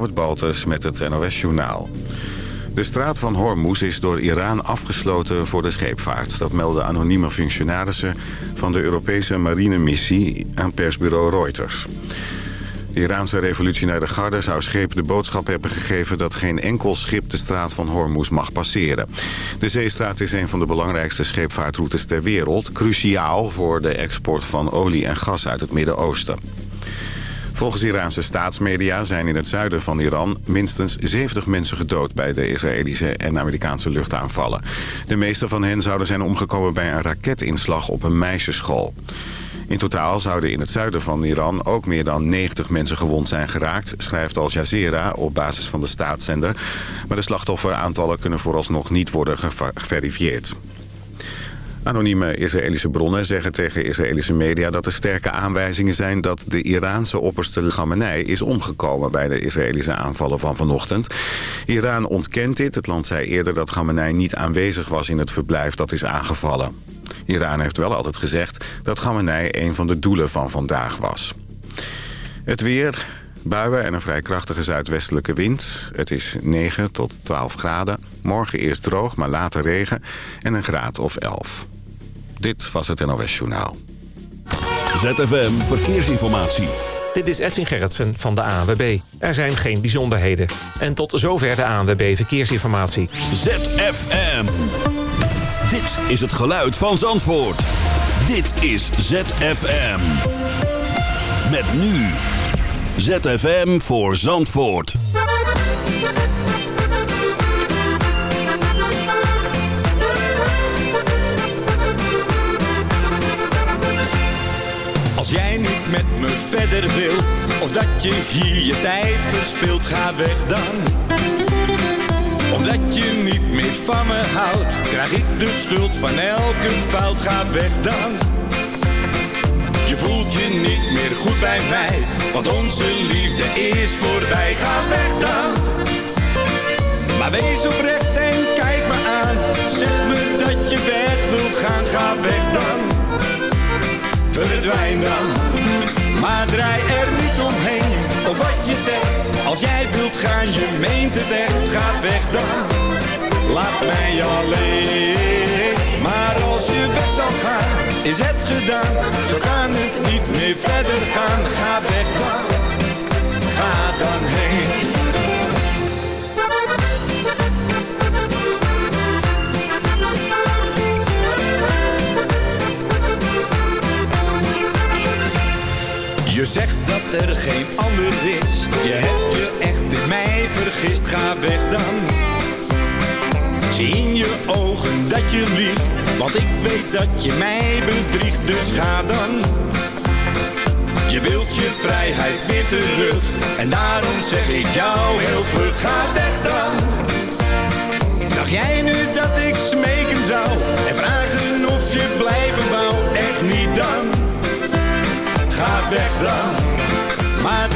Robert Baltus met het NOS Journaal. De straat van Hormuz is door Iran afgesloten voor de scheepvaart. Dat melden anonieme functionarissen van de Europese marinemissie aan persbureau Reuters. De Iraanse revolutionaire garde zou schepen de boodschap hebben gegeven... dat geen enkel schip de straat van Hormuz mag passeren. De zeestraat is een van de belangrijkste scheepvaartroutes ter wereld... cruciaal voor de export van olie en gas uit het Midden-Oosten. Volgens Iraanse staatsmedia zijn in het zuiden van Iran minstens 70 mensen gedood bij de Israëlische en Amerikaanse luchtaanvallen. De meeste van hen zouden zijn omgekomen bij een raketinslag op een meisjesschool. In totaal zouden in het zuiden van Iran ook meer dan 90 mensen gewond zijn geraakt, schrijft Al Jazeera op basis van de staatszender. Maar de slachtofferaantallen kunnen vooralsnog niet worden geverifieerd. Anonieme Israëlische bronnen zeggen tegen Israëlische media dat er sterke aanwijzingen zijn dat de Iraanse opperste Khamenei is omgekomen bij de Israëlische aanvallen van vanochtend. Iran ontkent dit. Het land zei eerder dat Khamenei niet aanwezig was in het verblijf dat is aangevallen. Iran heeft wel altijd gezegd dat Khamenei een van de doelen van vandaag was. Het weer, buien en een vrij krachtige zuidwestelijke wind. Het is 9 tot 12 graden. Morgen eerst droog, maar later regen en een graad of 11. Dit was het NOS Journaal. ZFM Verkeersinformatie. Dit is Edwin Gerritsen van de ANWB. Er zijn geen bijzonderheden. En tot zover de ANWB Verkeersinformatie. ZFM. Dit is het geluid van Zandvoort. Dit is ZFM. Met nu. ZFM voor Zandvoort. Als jij niet met me verder wil, of dat je hier je tijd verspilt, ga weg dan. Omdat je niet meer van me houdt, krijg ik de schuld van elke fout, ga weg dan. Voelt je niet meer goed bij mij, want onze liefde is voorbij, ga weg dan. Maar wees oprecht en kijk me aan, zeg me dat je weg wilt gaan, ga weg dan verdwijn dan. Maar draai er niet omheen, of wat je zegt. Als jij wilt gaan, je meent het echt, ga weg dan. Laat mij alleen. Maar als je weg zal gaan, is het gedaan. Zo kan het niet meer verder gaan, ga weg. Ga dan heen. Je zegt dat er geen ander is. Je hebt je echt in mij vergist. Ga weg dan. In je ogen dat je liegt. Want ik weet dat je mij bedriegt. Dus ga dan. Je wilt je vrijheid weer terug. En daarom zeg ik jou heel vlug. Ga weg dan. Dacht jij nu dat ik smeken zou? En vragen of je blijven wou? Echt niet dan ga weg dan.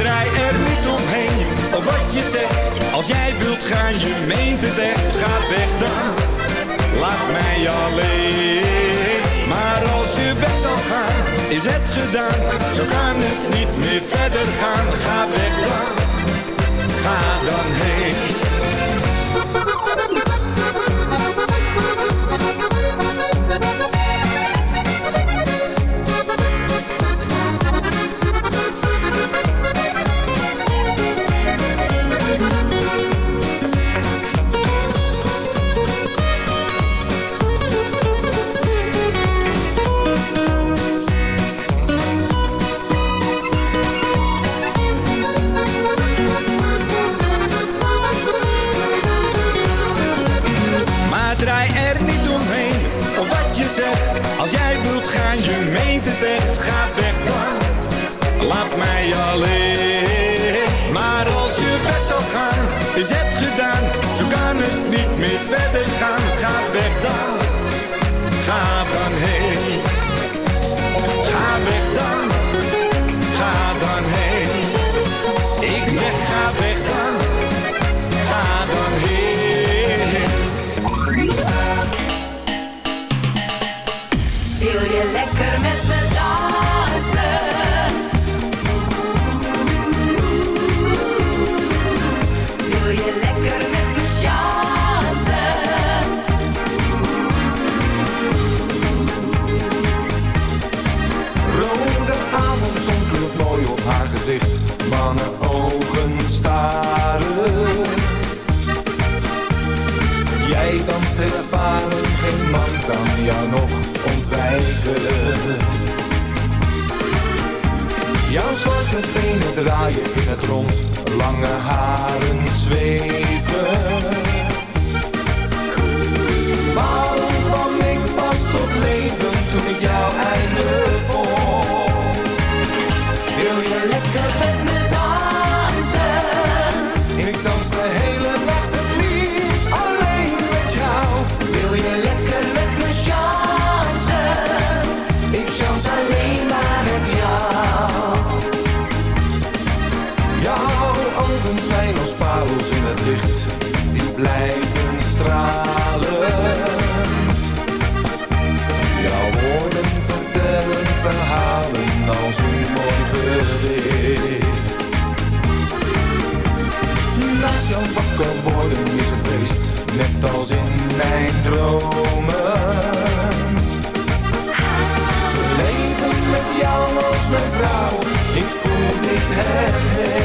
Draai er niet omheen, of wat je zegt. Als jij wilt gaan, je meent het echt, ga weg dan. Laat mij alleen. Maar als je weg zal gaan, is het gedaan. Zo kan het niet meer verder gaan. Ga weg dan, blijven stralen. Jouw woorden vertellen verhalen als een mooi gedicht. Naast jou wakker worden is het feest, net als in mijn dromen. Ze leven met jou als mijn vrouw, ik voel dit het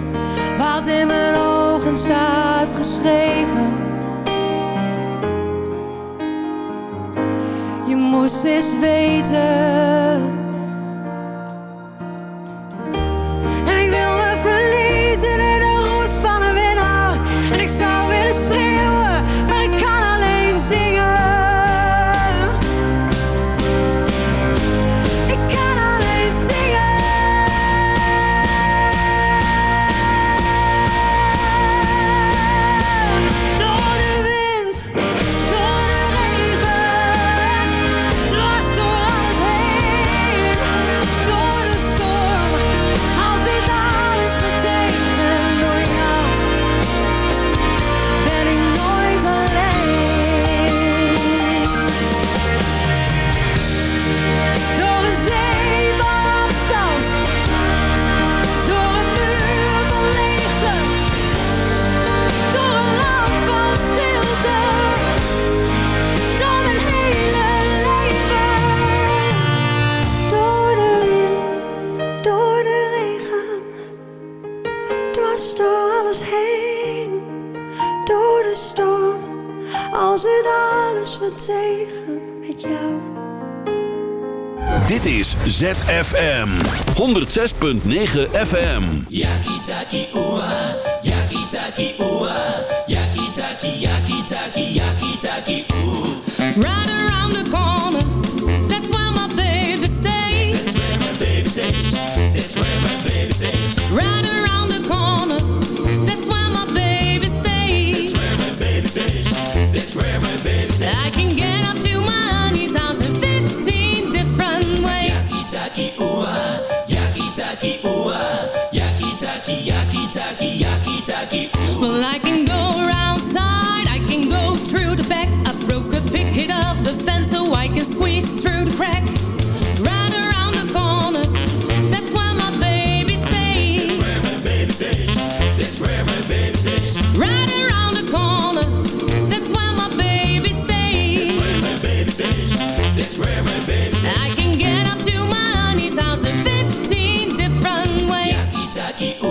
wat in mijn ogen staat geschreven. Je moest eens weten. ZFM 106.9 FM. Yakitaki ua, yakitaki ua, yakitaki yakitaki yakitaki ua. Yakitaki yakitaki ua. Well, I can go around side, I can go through the back. I broke a picket of the fence so I can squeeze through the crack. Right around the corner, that's where my baby stays. That's where my baby stays. That's where my baby stays. Right around the corner, that's where my baby stays. That's where my baby stays. That's where my baby stays. I can get up to my honey's house in 15 different ways. Yakitaki ua, yakitaki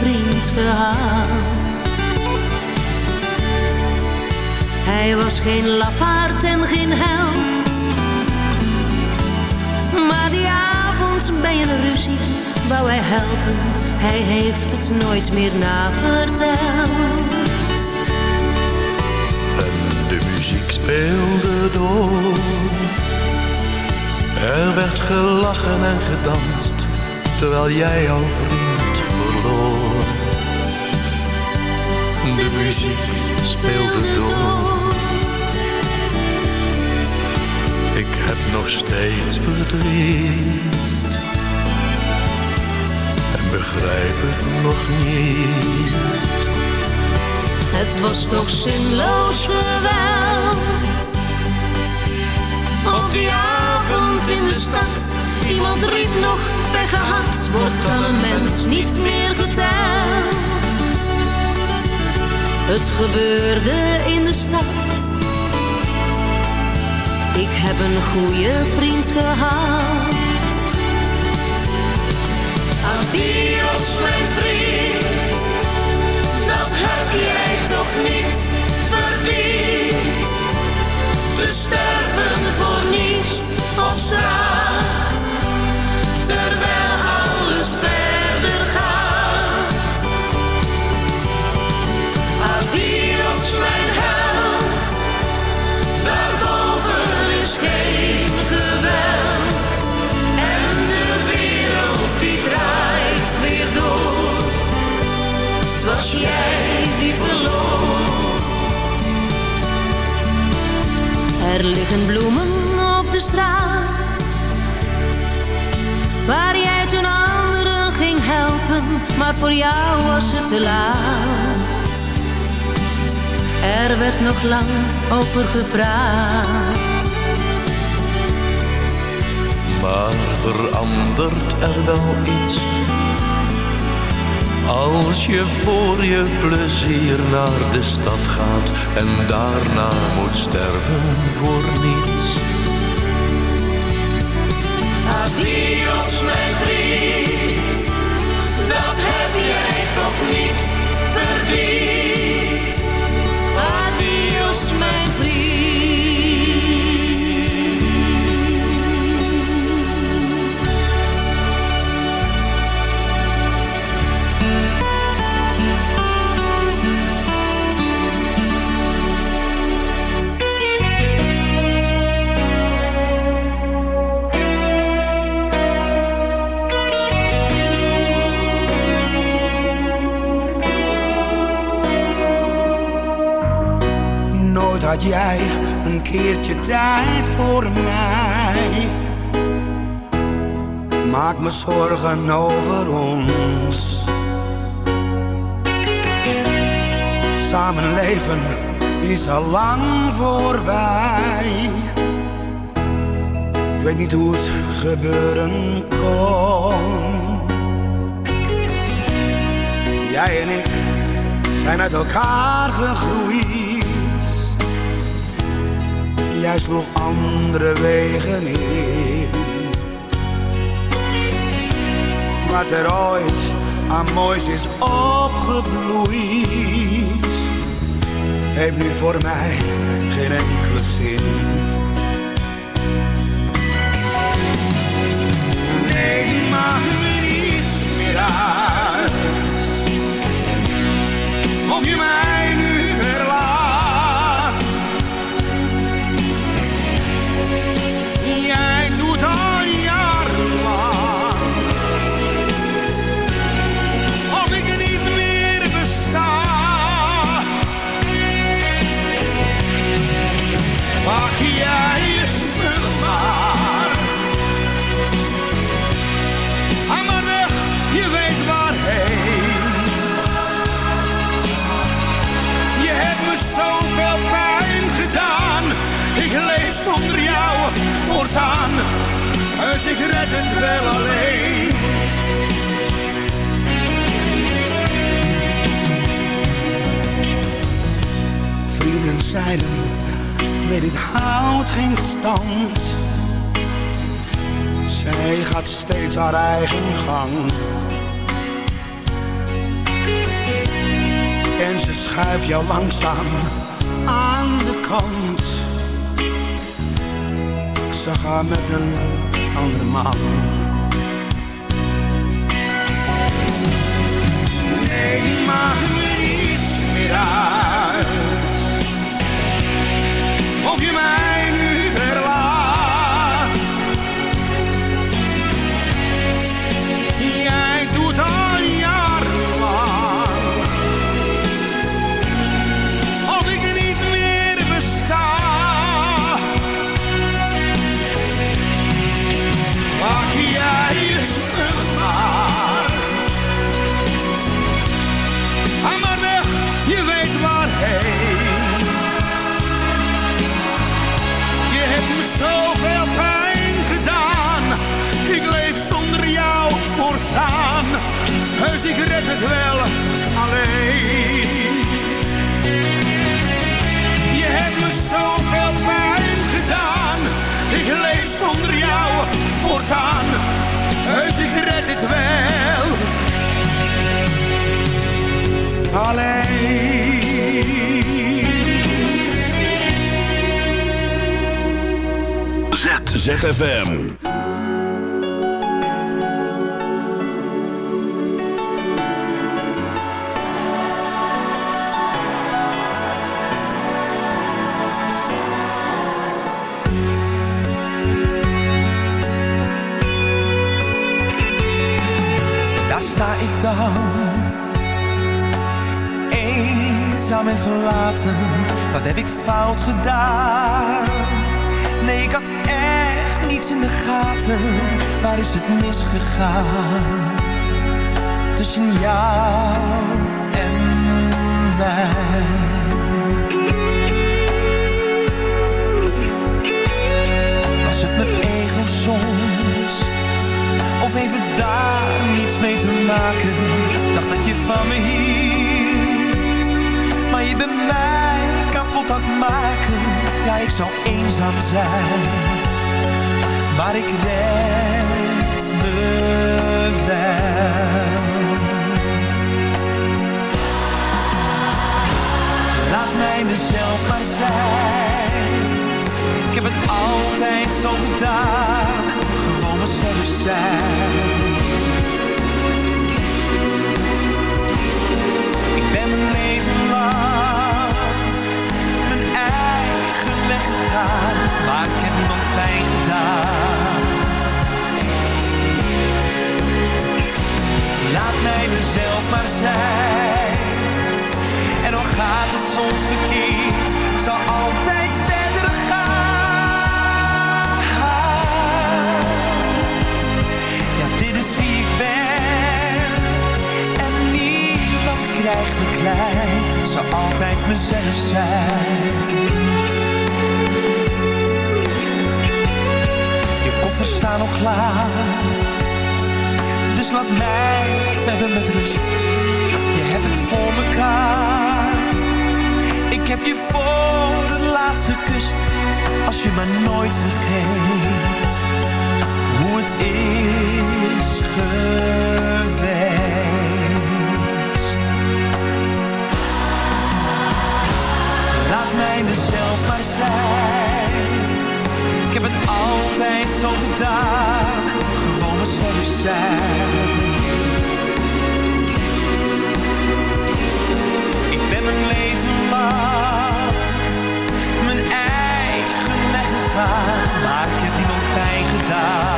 vriend gehad. Hij was geen lafaard en geen held. Maar die avond bij een ruzie wou hij helpen. Hij heeft het nooit meer naverteld. En de muziek speelde door. Er werd gelachen en gedanst, terwijl jij jouw vriend De muziek speelde door. Ik heb nog steeds verdriet. En begrijp het nog niet. Het was toch zinloos geweld. Op die avond in de stad, iemand riep nog pech gehad. Wordt dan een mens niet meer geteld. Het gebeurde in de stad. Ik heb een goede vriend gehad. Adios mijn vriend, dat heb jij toch niet Er liggen bloemen op de straat. Waar jij toen anderen ging helpen, maar voor jou was het te laat. Er werd nog lang over gepraat. Maar verandert er wel iets als je voor je plezier naar de stad gaat en daarna moet sterven voor niets. Adios mijn vriend, dat heb jij toch niet verdiend. Had jij een keertje tijd voor mij. Maak me zorgen over ons. Samenleven is al lang voorbij. Ik weet niet hoe het gebeuren kon. Jij en ik zijn uit elkaar gegroeid. Jij sloeg andere wegen in. Wat er ooit aan moois is opgebloeid, heeft nu voor mij geen enkele zin. Nee, maak voortaan Dus ik red het wel alleen. Vrienden zeiden Nee, dit houdt geen stand. Zij gaat steeds haar eigen gang. En ze schuift jou langzaam aan de kant. Zag haar met een andere man. Nee, maak me niet meer uit. Voortaan. Heus, ik red het wel. Alleen. ZFM. Sta ik dan, eenzaam en verlaten. Wat heb ik fout gedaan? Nee, ik had echt niets in de gaten. Waar is het misgegaan? Tussen jou en mij. Was het mijn ego soms? Heeft het daar niets mee te maken? Dacht dat je van me hield. Maar je bent mij kapot aan het maken. Ja, ik zou eenzaam zijn. Maar ik red me wel. Laat mij mezelf maar zijn. Ik heb het altijd zo gedaan. Mezelf zijn. Ik ben mijn leven lang mijn eigen weg gegaan. Maar ik heb niemand pijn gedaan. Laat mij mezelf maar zijn. En dan gaat het soms verkeerd. Zal altijd wie ik ben. En niemand krijgt me klein. Zal altijd mezelf zijn. Je koffers staan al klaar. Dus laat mij verder met rust. Je hebt het voor mekaar. Ik heb je voor de laatste kust. Als je me nooit vergeet. Is. Laat mij mezelf maar zijn. Ik heb het altijd zo gedaan. Gewoon mezelf zijn. Ik ben mijn leven lang mijn eigen weg gegaan, maar ik heb niemand pijn gedaan.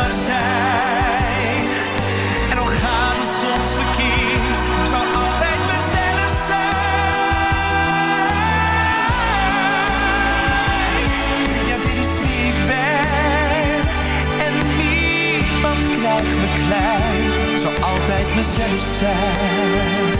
Maar zijn. En al gaat het soms verkeerd, zal altijd mezelf zijn. Ja, dit is wie ik ben. En niemand krijgt me klein. Zal altijd mezelf zijn.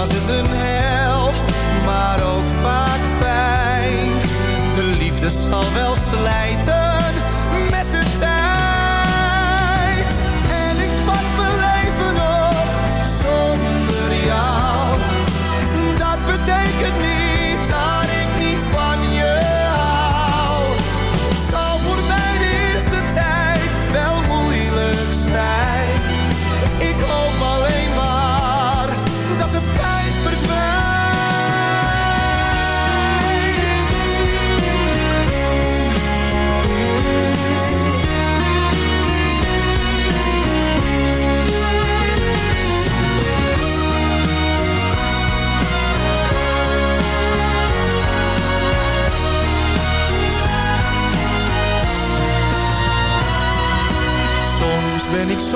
Was het een hel, maar ook vaak fijn. De liefde zal wel slijten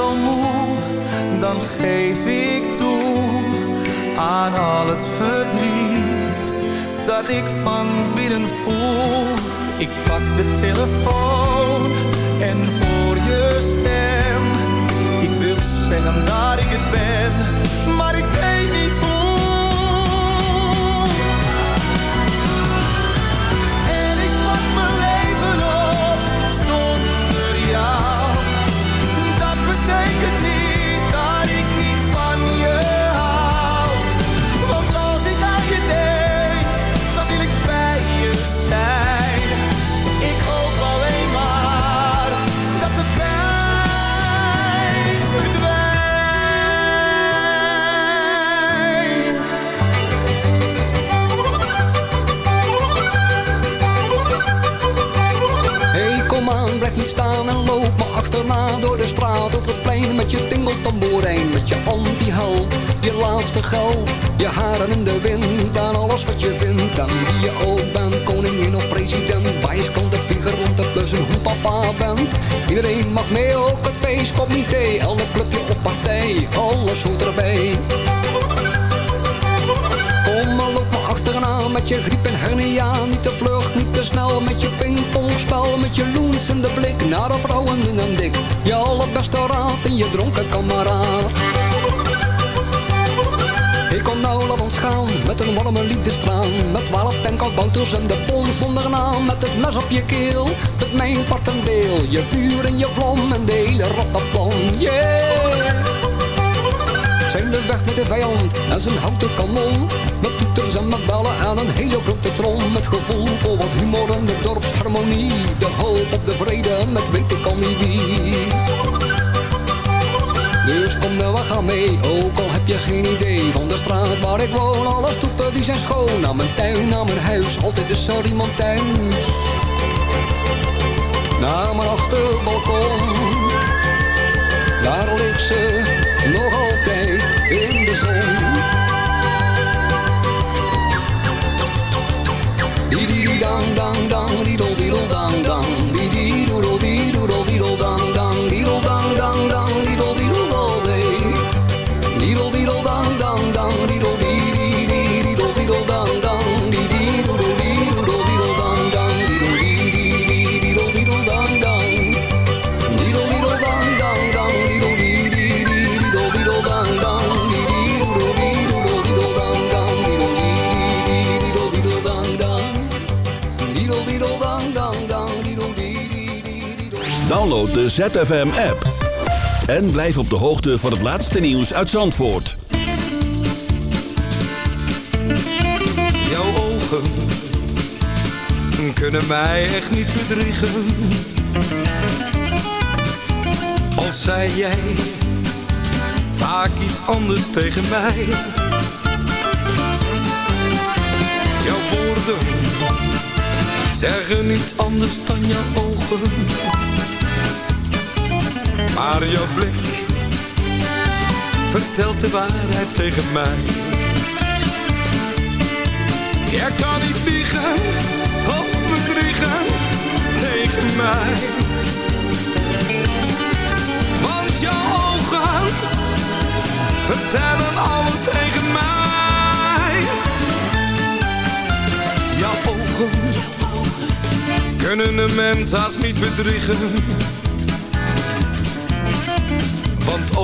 moe, dan geef ik toe aan al het verdriet dat ik van binnen voel. Ik pak de telefoon en hoor je stem. Ik wil zeggen dat ik het ben, maar ik weet dronken kameraad Ik kom nou, ons gaan, met een warme liefdestraan Met twaalf tankbouters en de pom zonder naam Met het mes op je keel, met mijn part deel Je vuur en je vlam en de hele rattenplan, yeah zijn we weg met de vijand en zijn houten kanon. Met toeters en met bellen en een hele grote trom. Met gevoel voor wat humor en de dorpsharmonie. De hoop op de vrede met weten kan niet wie. Dus kom nou, we gaan mee, ook al heb je geen idee. Van de straat waar ik woon, alle stoepen die zijn schoon. Naar mijn tuin, naar mijn huis, altijd is er iemand thuis. Naar mijn achterbalkon Daar ligt ze ZFM-app. En blijf op de hoogte van het laatste nieuws uit Zandvoort. Jouw ogen kunnen mij echt niet bedriegen. Al zei jij vaak iets anders tegen mij. Jouw woorden zeggen niet anders dan jouw ogen. Maar jouw blik vertelt de waarheid tegen mij. Jij kan niet liegen of bedriegen tegen mij. Want jouw ogen vertellen alles tegen mij. Jouw ogen kunnen een mens haast niet bedriegen.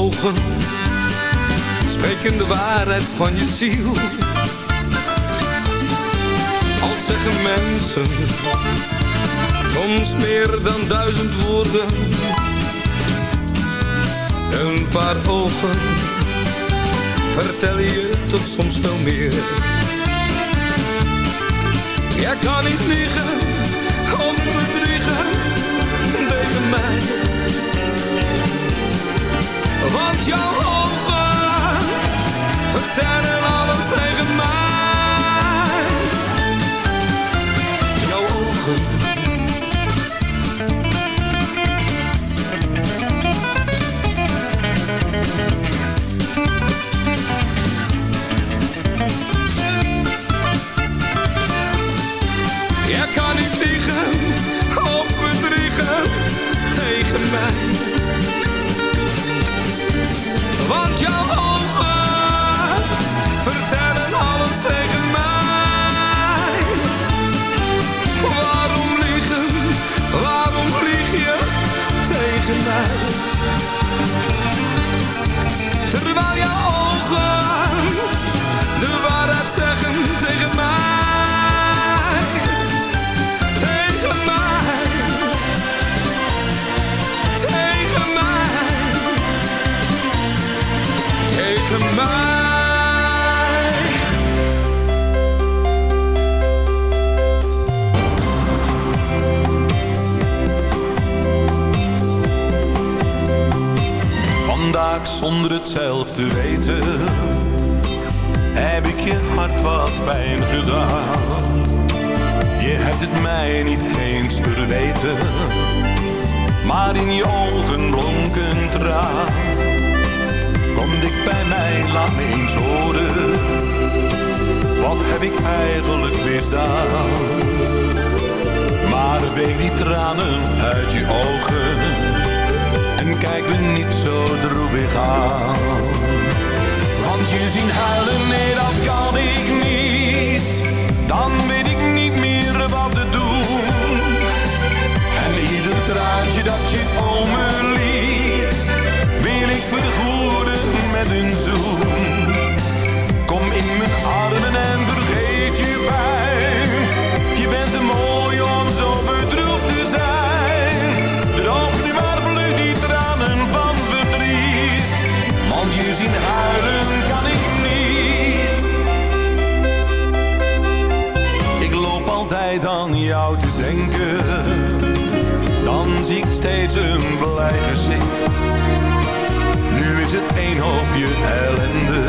Ogen spreken de waarheid van je ziel. Al zeggen mensen soms meer dan duizend woorden. Een paar ogen vertel je tot soms veel meer. Jij kan niet liegen of bedriegen tegen mij. Want jouw ogen vertellen alles tegen mij. Jouw ogen. Zonder het zelf te weten. Heb ik je hart wat pijn gedaan? Je hebt het mij niet eens verweten, maar in je ogen blonk een traan. Kom dik bij mij, laat me eens horen, wat heb ik eigenlijk misdaan? Maar veeg die tranen uit je ogen kijk me niet zo droevig aan. Want je zien huilen, nee dat kan ik niet. Dan weet ik niet meer wat te doen. En ieder traantje dat je om me liet, wil ik vergoeden met een zoen. Kom in mijn armen en vergeet je pijn. Steeds een blij gezicht. Nu is het één hoopje ellende.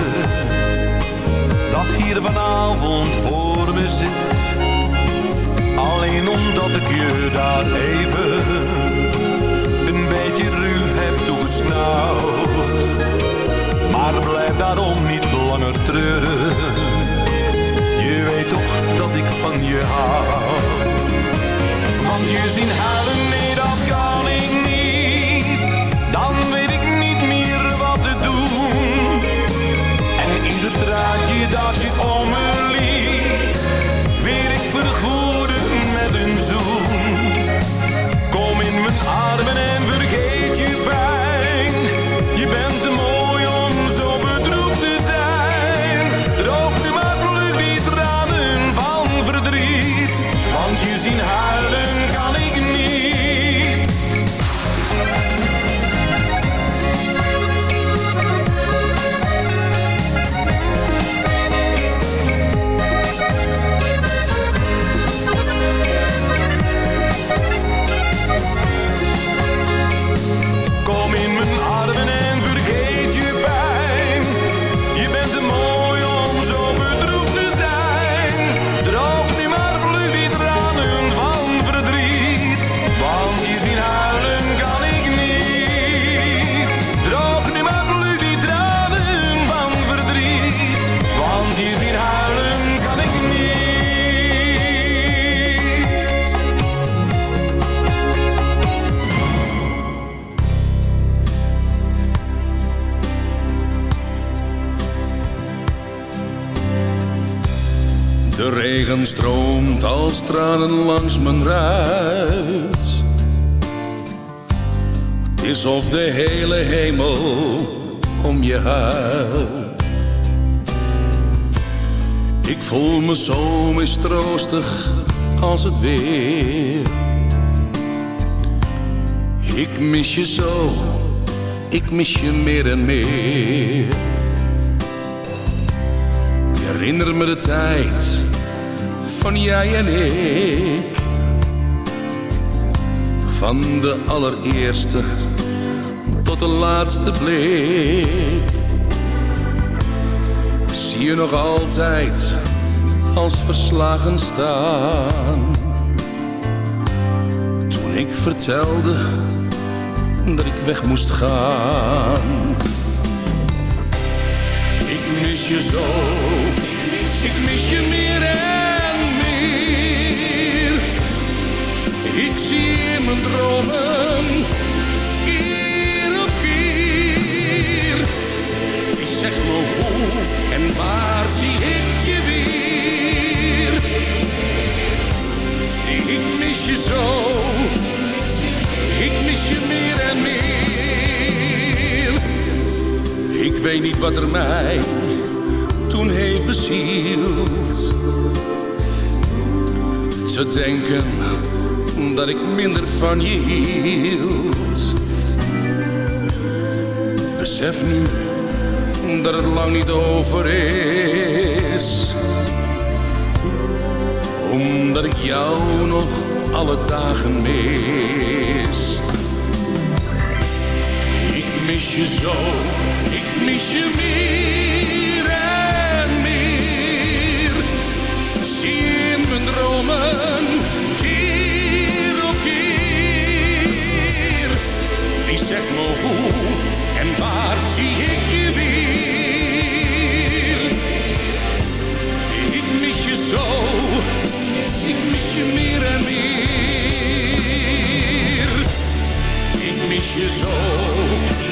Dat hier vanavond voor me zit. Alleen omdat ik je daar even een beetje ruw heb toegesnauwd. Maar blijf daarom niet langer treuren. Je weet toch dat ik van je hou. Want je zien huilen, En ieder draadje mis je meer en meer. Ik herinner me de tijd van jij en ik. Van de allereerste tot de laatste blik. Ik zie je nog altijd als verslagen staan. Toen ik vertelde dat ik weg moest gaan. Ik mis je zo, ik mis je meer en meer. Ik zie in mijn dromen, keer op keer. Ik zeg me hoe en waar zie ik je weer. Ik mis je zo, ik mis je meer en meer. Ik weet niet wat er mij toen heeft bezield. Ze denken dat ik minder van je hield. Besef nu dat het lang niet over is. Omdat ik jou nog alle dagen mis mis je zo, ik mis je meer en meer. Zie je in mijn dromen, keer op keer. Wie zegt me hoe en waar zie ik je weer? Ik mis je zo, ik mis je meer en meer. Ik mis je zo.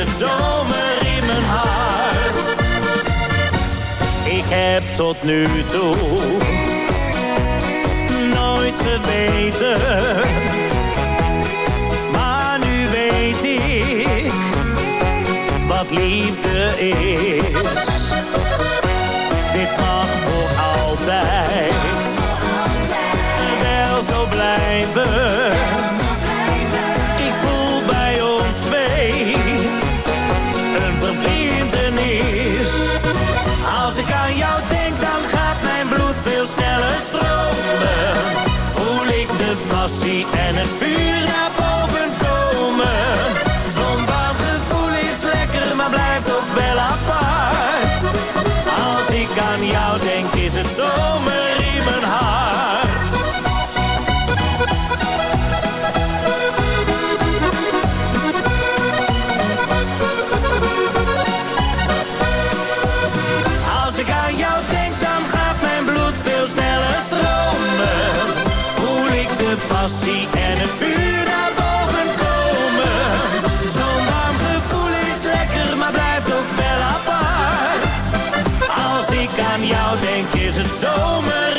Het zomer in mijn hart. Ik heb tot nu toe nooit geweten. Maar nu weet ik wat liefde is. Dit mag voor altijd, wel zo blijven passie en het vuur. zomer.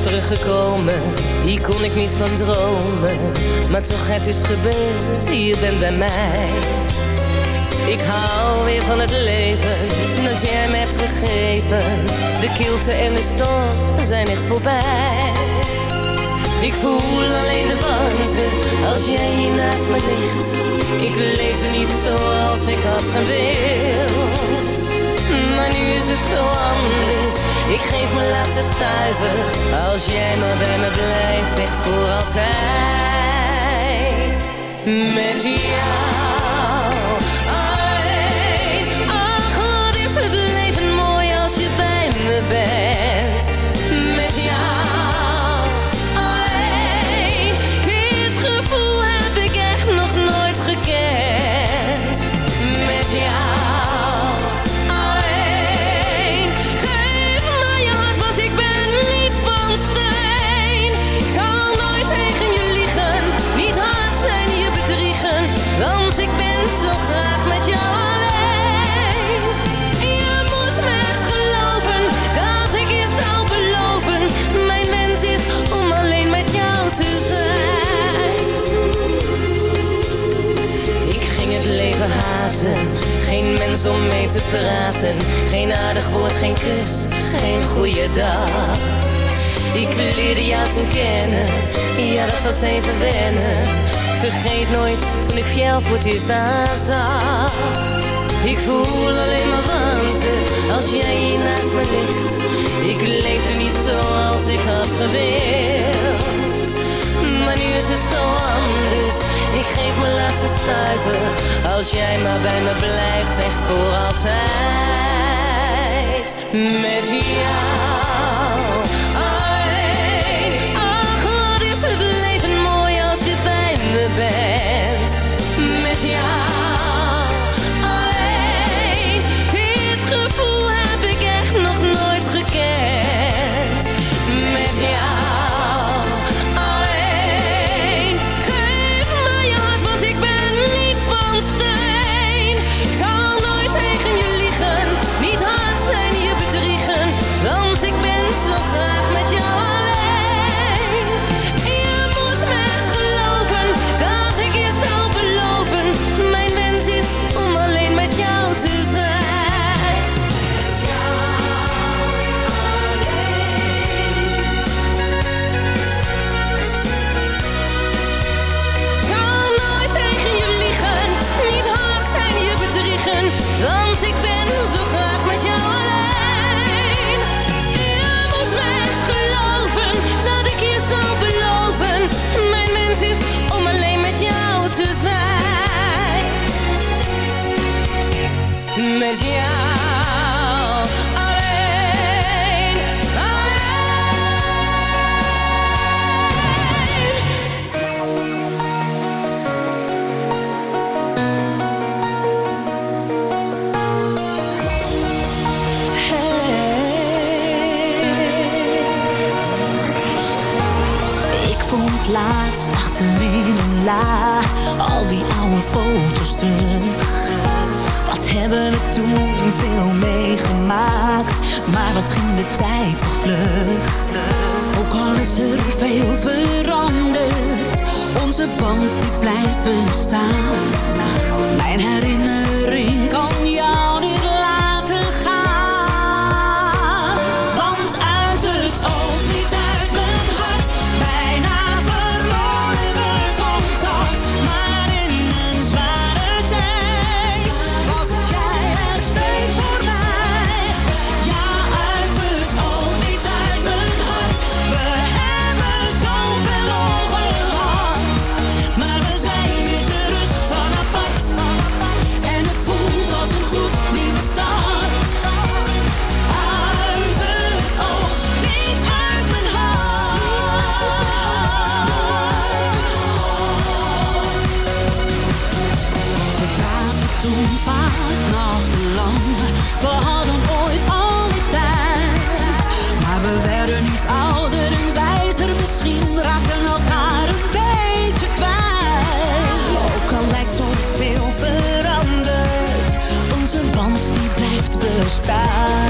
teruggekomen, hier kon ik niet van dromen. Maar toch, het is gebeurd, je bent bij mij. Ik hou weer van het leven dat jij me hebt gegeven. De kilte en de storm zijn echt voorbij. Ik voel alleen de warmte als jij hier naast me ligt. Ik leefde niet zoals ik had gewild. Maar nu is het zo anders ik geef mijn laatste stuiver als jij maar bij me blijft, echt voor altijd. Met jou. Geen mens om mee te praten. Geen aardig woord, geen kus, geen goede dag. Ik leerde jou toen kennen, ja dat was even wennen. Vergeet nooit toen ik jou voor het eerst zag. Ik voel alleen maar warmte als jij hier naast me ligt. Ik leefde niet zoals ik had gewild. Maar nu is het zo anders. Ik geef mijn laatste stuiver als jij maar bij me blijft, echt voor altijd. Met jou. Met jou alleen, alleen. Ik vond laatst achterin een la al die oude foto's terug. Hebben we toen veel meegemaakt, maar wat ging de tijd toch vlug. Ook al is er veel veranderd, onze band die blijft bestaan. Mijn herinnering side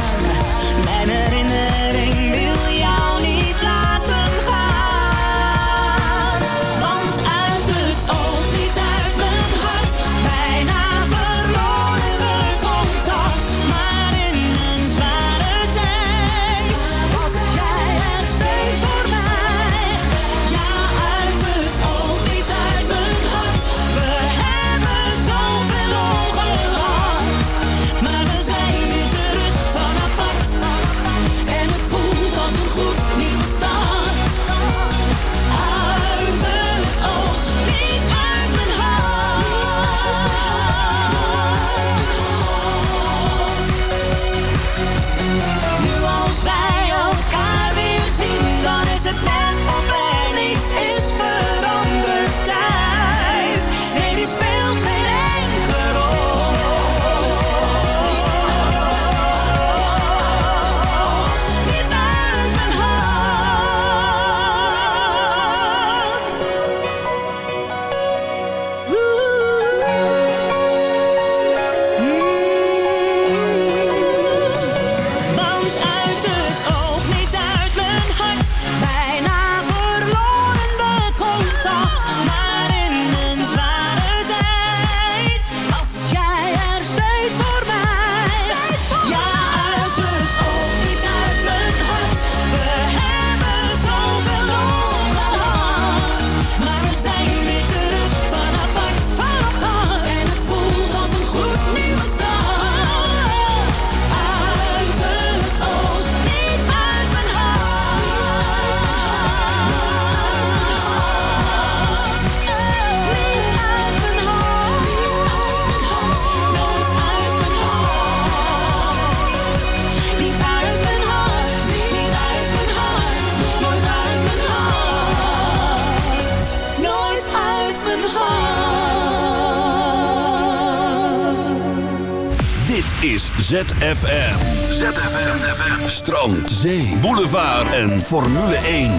ZFM. ZFM. Strand, zee, boulevard en Formule 1.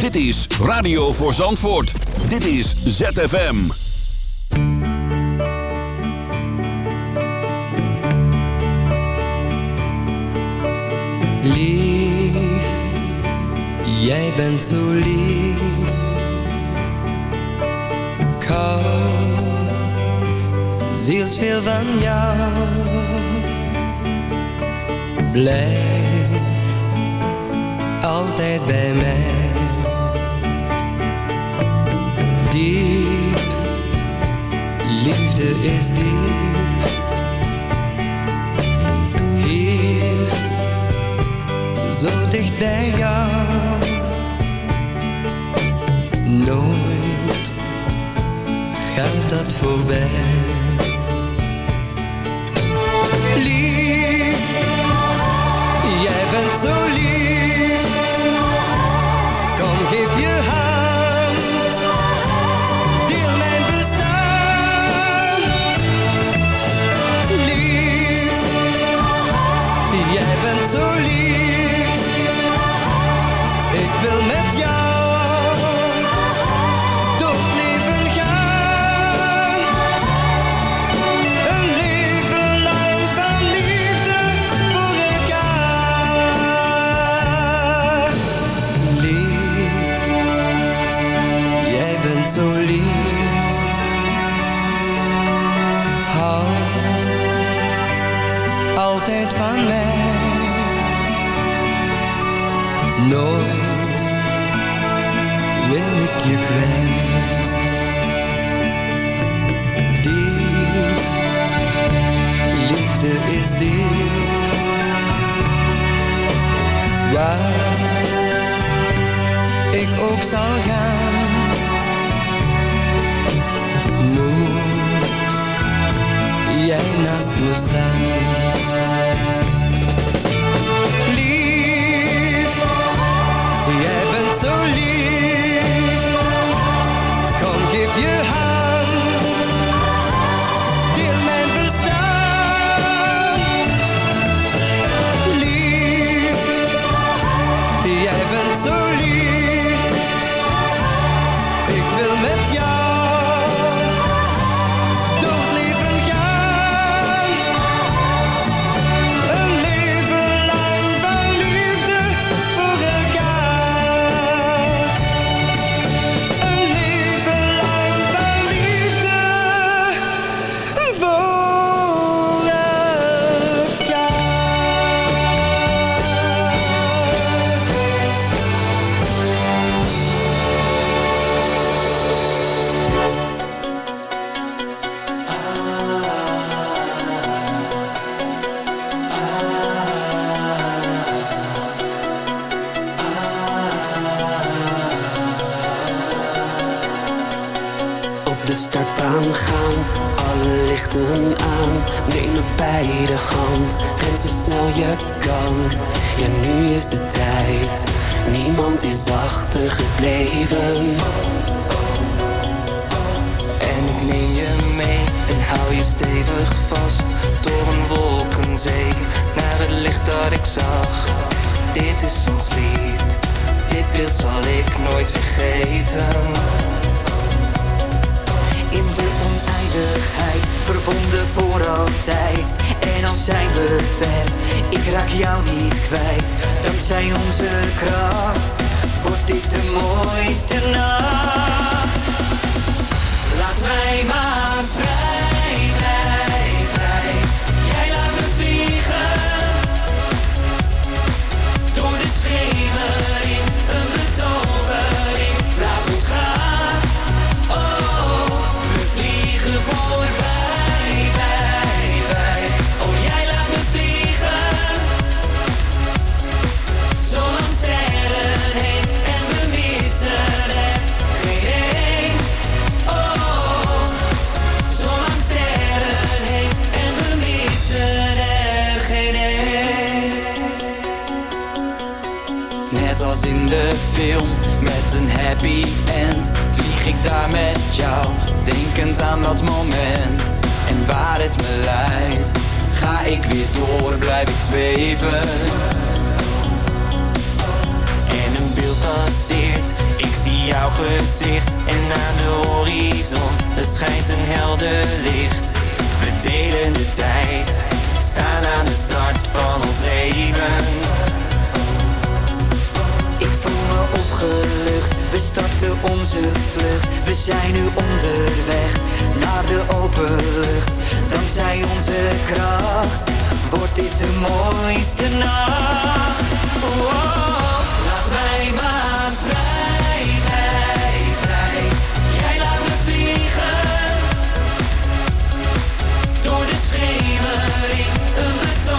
Dit is Radio voor Zandvoort. Dit is ZFM. Lief, jij bent zo lief. Hou zielsveel van jou. Blijf altijd bij mij. Diep, liefde is diep. Hier zo dicht bij jou. Nooit gaat dat voorbij. Waar ik ook zal gaan, moet jij naast me staan. Achtergebleven. En ik neem je mee en hou je stevig vast door een wolkenzee naar het licht dat ik zag. Dit is ons lied, dit beeld zal ik nooit vergeten. In de oneindigheid, verbonden voor altijd. En al zijn we ver, ik raak jou niet kwijt. Dankzij onze kracht, wordt dit de mooiste nacht. Laat mij maar vrij, vrij, vrij. Jij laat me vliegen. Door de schemering, de film met een happy end vlieg ik daar met jou, denkend aan dat moment en waar het me leidt. Ga ik weer door, blijf ik zweven. En een beeld passeert, ik zie jouw gezicht. En aan de horizon, er schijnt een helder licht. We delen de tijd, staan aan de start van ons leven. We starten onze vlucht. We zijn nu onderweg naar de open lucht. Dankzij onze kracht wordt dit de mooiste nacht. Wow. Laat mij maar vrij, vrij, vrij. Jij laat me vliegen. Door de schemering, een betovering.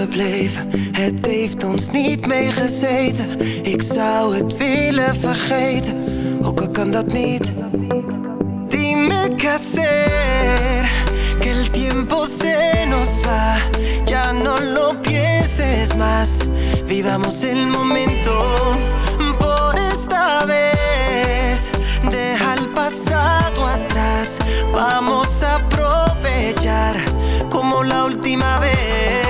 Gebleven? Het heeft ons niet meegezeten. Ik zou het willen vergeten, ook al kan dat niet. Dime qué que el tiempo se nos va. Ya no lo pienses más, vivamos el momento por esta vez. Deja el pasado atrás, vamos a aprovechar como la última vez.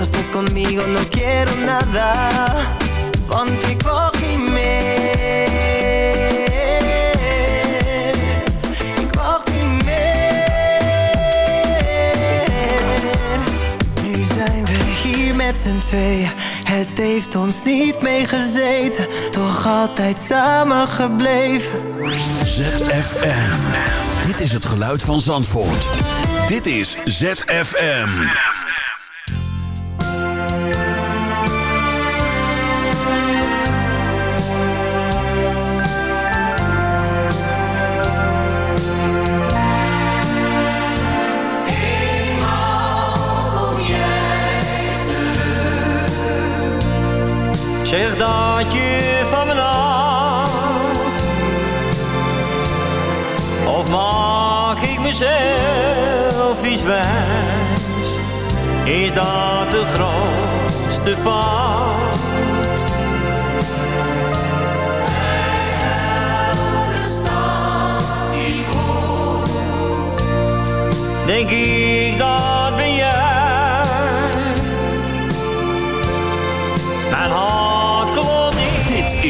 no estás conmigo no quiero nada. Want ik wacht niet meer Ik wacht niet meer Nu zijn we hier met z'n tweeën. Het heeft ons niet meegezeten Toch altijd samen gebleven. ZFM. Dit is het geluid van Zandvoort. Dit is ZFM. Zeg dat je van me houdt Of maak ik mezelf iets wijs Is dat de grootste fout? Denk ik dat